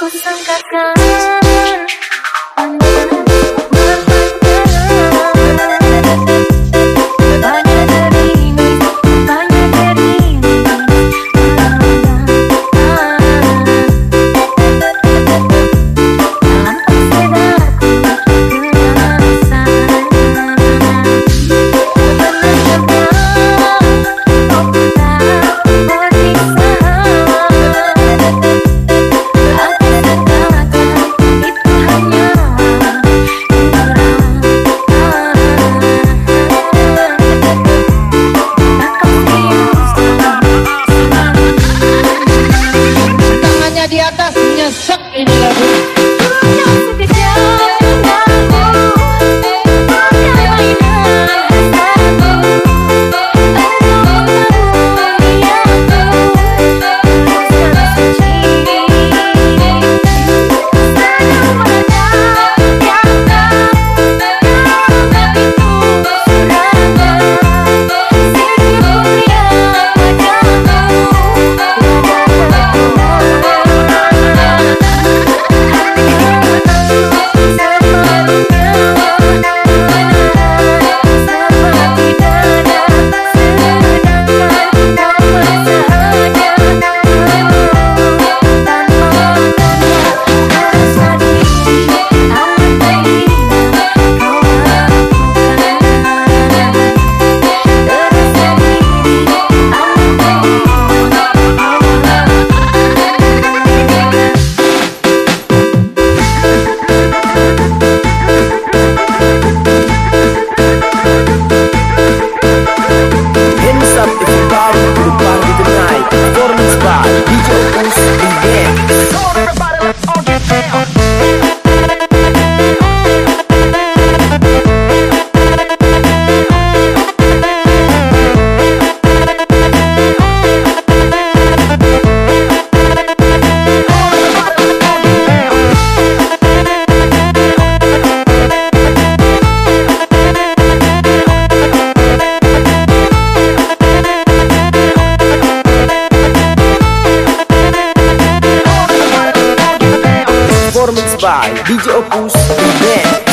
Kusangkakan. By DJ Opus Band